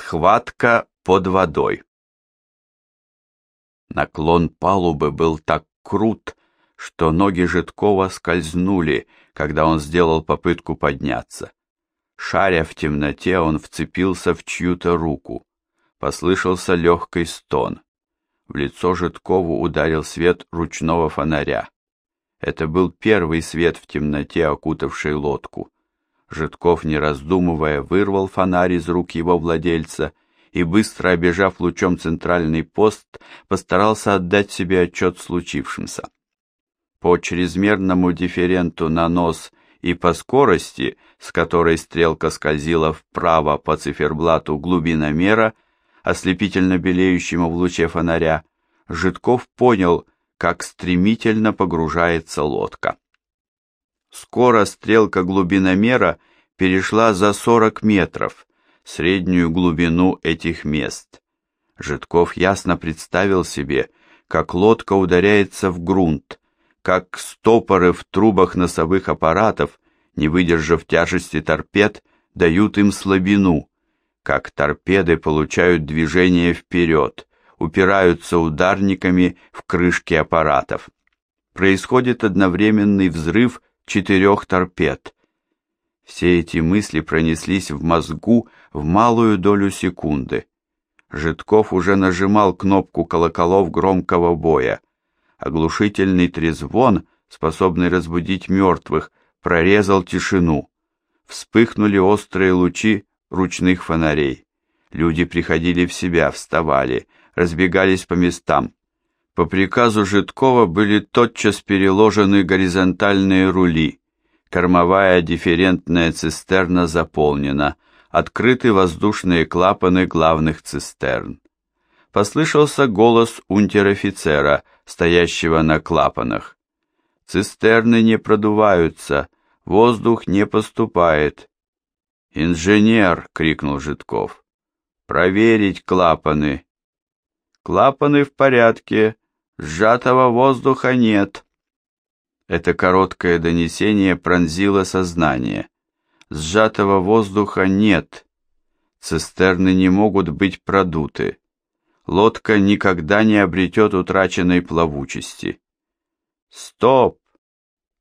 Схватка под водой. Наклон палубы был так крут, что ноги Житкова скользнули, когда он сделал попытку подняться. Шаря в темноте, он вцепился в чью-то руку. Послышался легкий стон. В лицо Житкову ударил свет ручного фонаря. Это был первый свет в темноте, окутавший лодку. Житков, не раздумывая, вырвал фонарь из рук его владельца и, быстро обежав лучом центральный пост, постарался отдать себе отчет в случившемся. По чрезмерному дифференту на нос и по скорости, с которой стрелка скользила вправо по циферблату глубиномера, ослепительно белеющему в луче фонаря, Житков понял, как стремительно погружается лодка. Скоро стрелка глубиномера перешла за 40 метров, среднюю глубину этих мест. Житков ясно представил себе, как лодка ударяется в грунт, как стопоры в трубах носовых аппаратов, не выдержав тяжести торпед, дают им слабину, как торпеды получают движение вперед, упираются ударниками в крышки аппаратов. Происходит одновременный взрыв четырех торпед. Все эти мысли пронеслись в мозгу в малую долю секунды. Житков уже нажимал кнопку колоколов громкого боя. Оглушительный трезвон, способный разбудить мертвых, прорезал тишину. Вспыхнули острые лучи ручных фонарей. Люди приходили в себя, вставали, разбегались по местам. По приказу Житкова были тотчас переложены горизонтальные рули. Кормовая дифферентная цистерна заполнена, открыты воздушные клапаны главных цистерн. Послышался голос унтер-офицера, стоящего на клапанах. Цистерны не продуваются, воздух не поступает. «Инженер!» — крикнул Житков. «Проверить клапаны!» «Клапаны в порядке, Сжатого воздуха нет. Это короткое донесение пронзило сознание. Сжатого воздуха нет. Цистерны не могут быть продуты. Лодка никогда не обретет утраченной плавучести. «Стоп!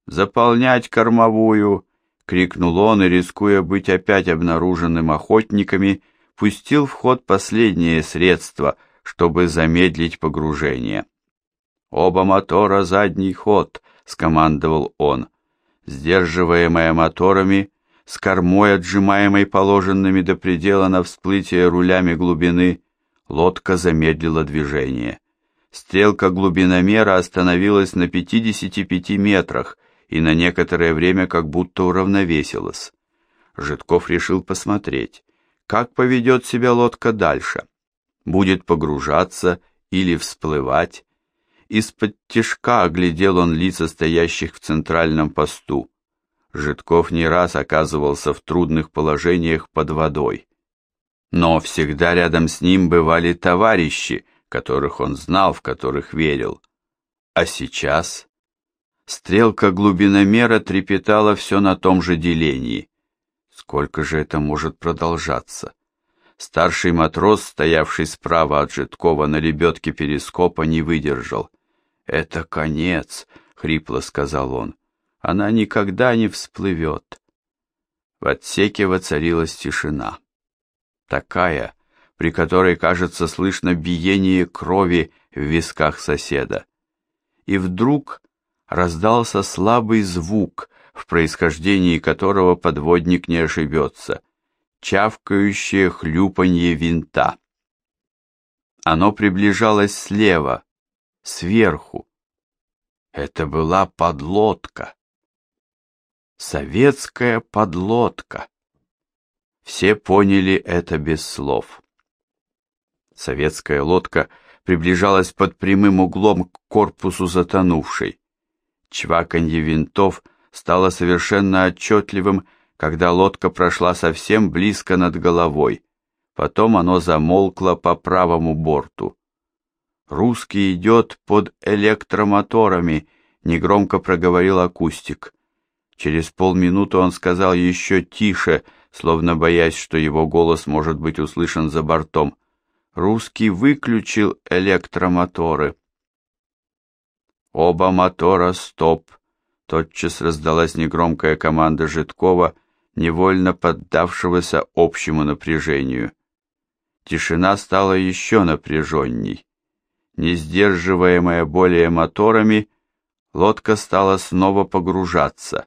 Заполнять кормовую!» — крикнул он и, рискуя быть опять обнаруженным охотниками, пустил в ход последнее средство, чтобы замедлить погружение. «Оба мотора задний ход», — скомандовал он. Сдерживаемая моторами, с кормой, отжимаемой положенными до предела на всплытие рулями глубины, лодка замедлила движение. Стрелка глубиномера остановилась на 55 метрах и на некоторое время как будто уравновесилась. Житков решил посмотреть, как поведет себя лодка дальше. Будет погружаться или всплывать, из-под тишка оглядел он лица стоящих в центральном посту. Житков не раз оказывался в трудных положениях под водой. Но всегда рядом с ним бывали товарищи, которых он знал, в которых верил. А сейчас... Стрелка глубиномера трепетала все на том же делении. Сколько же это может продолжаться? Старший матрос, стоявший справа от Житкова на лебедке перископа, не выдержал. «Это конец», — хрипло сказал он. «Она никогда не всплывет». В отсеке воцарилась тишина. Такая, при которой, кажется, слышно биение крови в висках соседа. И вдруг раздался слабый звук, в происхождении которого подводник не ошибется, чавкающее хлюпанье винта. Оно приближалось слева, сверху. Это была подлодка. Советская подлодка. Все поняли это без слов. Советская лодка приближалась под прямым углом к корпусу затонувшей. Чваканье винтов стало совершенно отчетливым, когда лодка прошла совсем близко над головой. Потом оно замолкло по правому борту. «Русский идет под электромоторами», — негромко проговорил акустик. Через полминуты он сказал еще тише, словно боясь, что его голос может быть услышан за бортом. Русский выключил электромоторы. Оба мотора стоп. Тотчас раздалась негромкая команда Житкова, невольно поддавшегося общему напряжению. Тишина стала еще напряженней. Не сдерживаемая более моторами, лодка стала снова погружаться.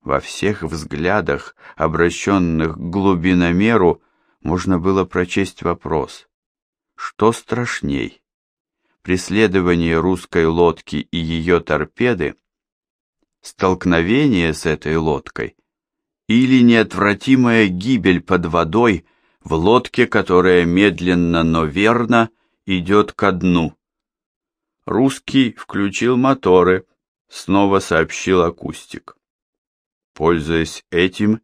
Во всех взглядах, обращенных к глубиномеру, можно было прочесть вопрос. Что страшней? Преследование русской лодки и ее торпеды? Столкновение с этой лодкой? Или неотвратимая гибель под водой в лодке, которая медленно, но верно идет ко дну? Русский включил моторы, снова сообщил акустик. Пользуясь этим,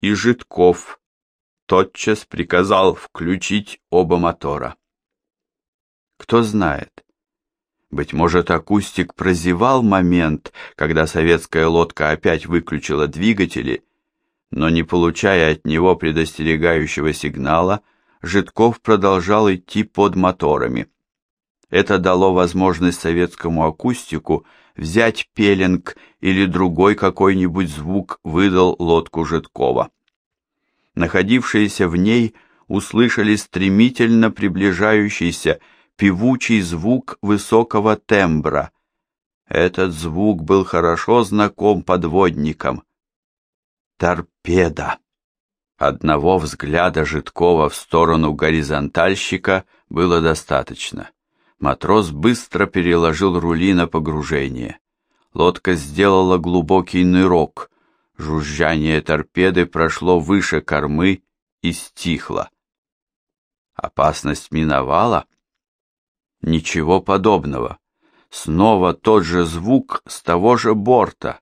и Житков тотчас приказал включить оба мотора. Кто знает, быть может, акустик прозевал момент, когда советская лодка опять выключила двигатели, но не получая от него предостерегающего сигнала, Житков продолжал идти под моторами. Это дало возможность советскому акустику взять пеленг или другой какой-нибудь звук выдал лодку Житкова. Находившиеся в ней услышали стремительно приближающийся певучий звук высокого тембра. Этот звук был хорошо знаком подводникам. Торпеда. Одного взгляда Житкова в сторону горизонтальщика было достаточно. Матрос быстро переложил рули на погружение. Лодка сделала глубокий нырок. Жужжание торпеды прошло выше кормы и стихло. Опасность миновала? Ничего подобного. Снова тот же звук с того же борта.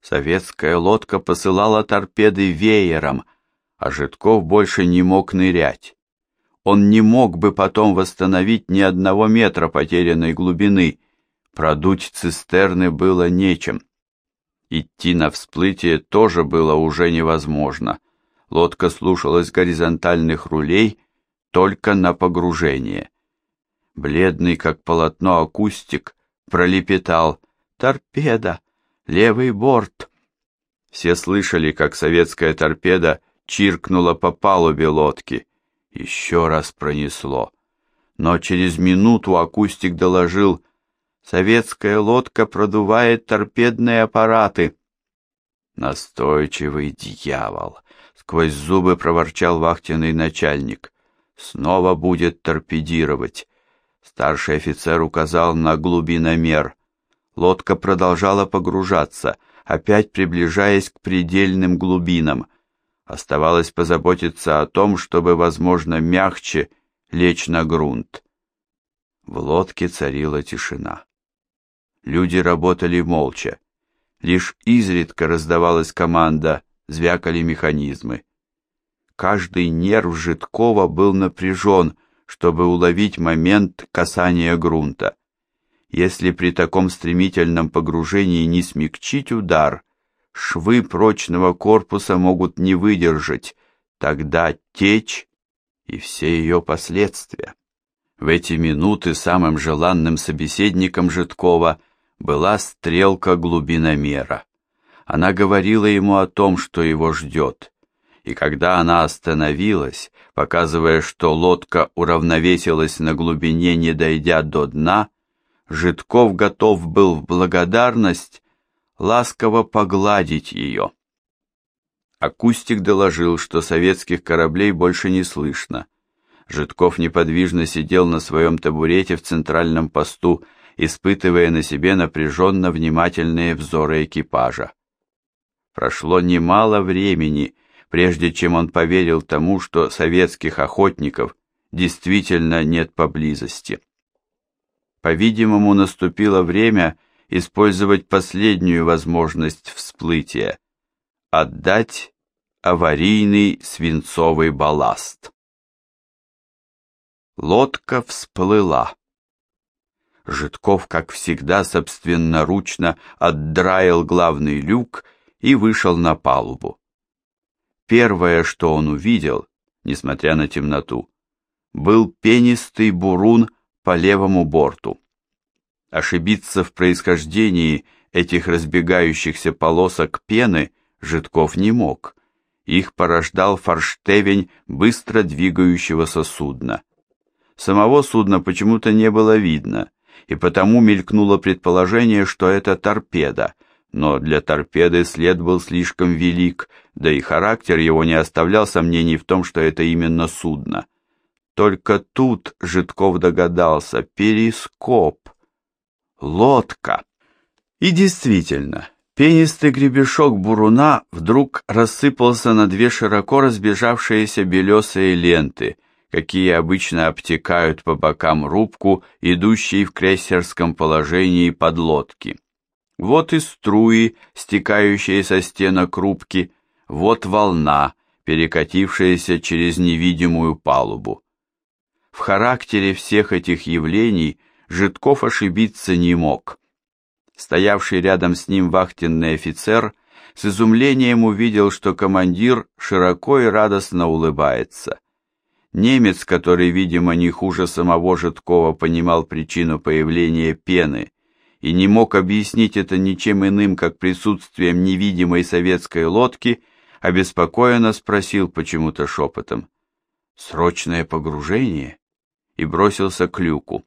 Советская лодка посылала торпеды веером, а Житков больше не мог нырять он не мог бы потом восстановить ни одного метра потерянной глубины. Продуть цистерны было нечем. Идти на всплытие тоже было уже невозможно. Лодка слушалась горизонтальных рулей только на погружение. Бледный, как полотно акустик, пролепетал «Торпеда! Левый борт!» Все слышали, как советская торпеда чиркнула по палубе лодки еще раз пронесло. Но через минуту акустик доложил, советская лодка продувает торпедные аппараты. Настойчивый дьявол! Сквозь зубы проворчал вахтенный начальник. Снова будет торпедировать. Старший офицер указал на глубиномер. Лодка продолжала погружаться, опять приближаясь к предельным глубинам — Оставалось позаботиться о том, чтобы, возможно, мягче лечь на грунт. В лодке царила тишина. Люди работали молча. Лишь изредка раздавалась команда, звякали механизмы. Каждый нерв Житкова был напряжен, чтобы уловить момент касания грунта. Если при таком стремительном погружении не смягчить удар, швы прочного корпуса могут не выдержать, тогда течь и все ее последствия. В эти минуты самым желанным собеседником Житкова была стрелка глубиномера. Она говорила ему о том, что его ждет, и когда она остановилась, показывая, что лодка уравновесилась на глубине, не дойдя до дна, Житков готов был в благодарность ласково погладить ее. Акустик доложил, что советских кораблей больше не слышно. Житков неподвижно сидел на своем табурете в центральном посту, испытывая на себе напряженно внимательные взоры экипажа. Прошло немало времени, прежде чем он поверил тому, что советских охотников действительно нет поблизости. По-видимому, наступило время, использовать последнюю возможность всплытия – отдать аварийный свинцовый балласт. Лодка всплыла. Житков, как всегда, собственноручно отдраил главный люк и вышел на палубу. первое, что он увидел, несмотря на темноту, был пенистый бурун по левому борту. Ошибиться в происхождении этих разбегающихся полосок пены Житков не мог. Их порождал форштевень быстро двигающегося судна. Самого судна почему-то не было видно, и потому мелькнуло предположение, что это торпеда, но для торпеды след был слишком велик, да и характер его не оставлял сомнений в том, что это именно судно. Только тут Житков догадался — перископ, лодка. И действительно, пенистый гребешок буруна вдруг рассыпался на две широко разбежавшиеся белесые ленты, какие обычно обтекают по бокам рубку, идущей в крейсерском положении подлодки. Вот и струи, стекающие со стенок рубки, вот волна, перекатившаяся через невидимую палубу. В характере всех этих явлений Житков ошибиться не мог. Стоявший рядом с ним вахтенный офицер с изумлением увидел, что командир широко и радостно улыбается. Немец, который, видимо, не хуже самого Житкова понимал причину появления пены и не мог объяснить это ничем иным, как присутствием невидимой советской лодки, обеспокоенно спросил почему-то шепотом. «Срочное погружение?» и бросился к люку.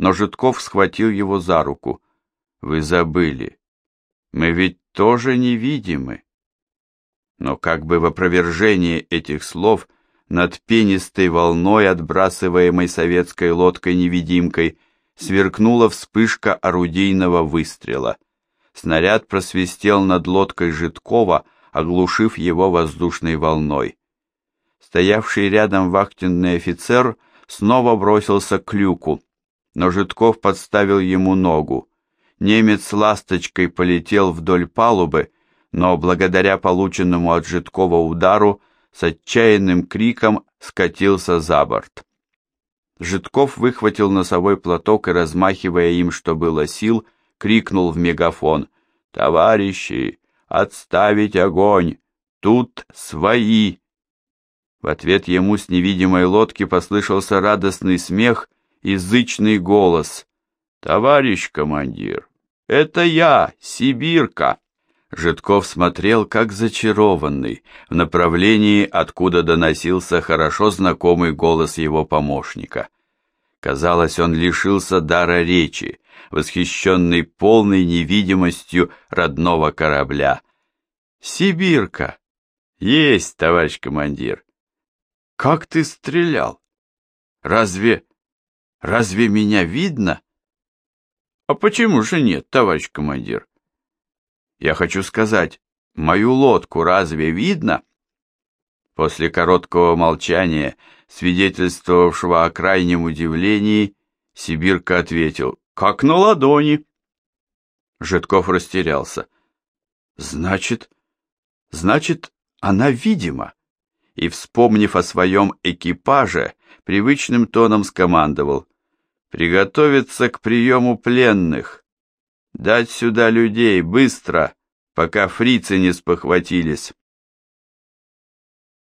Но Житков схватил его за руку. «Вы забыли. Мы ведь тоже невидимы». Но как бы в опровержение этих слов над пенистой волной, отбрасываемой советской лодкой-невидимкой, сверкнула вспышка орудийного выстрела. Снаряд просвистел над лодкой Житкова, оглушив его воздушной волной. Стоявший рядом вахтенный офицер — снова бросился к люку, но Житков подставил ему ногу. Немец ласточкой полетел вдоль палубы, но благодаря полученному от Житкова удару с отчаянным криком скатился за борт. Житков выхватил носовой платок и, размахивая им, что было сил, крикнул в мегафон «Товарищи, отставить огонь! Тут свои!» В ответ ему с невидимой лодки послышался радостный смех и зычный голос. «Товарищ командир, это я, Сибирка!» Житков смотрел, как зачарованный, в направлении, откуда доносился хорошо знакомый голос его помощника. Казалось, он лишился дара речи, восхищенный полной невидимостью родного корабля. «Сибирка!» «Есть, товарищ командир!» Как ты стрелял? Разве... разве меня видно? А почему же нет, товарищ командир? Я хочу сказать, мою лодку разве видно? После короткого молчания, свидетельствовавшего о крайнем удивлении, Сибирка ответил, как на ладони. Житков растерялся. Значит, значит, она видима и, вспомнив о своем экипаже, привычным тоном скомандовал «Приготовиться к приему пленных! Дать сюда людей, быстро, пока фрицы не спохватились!»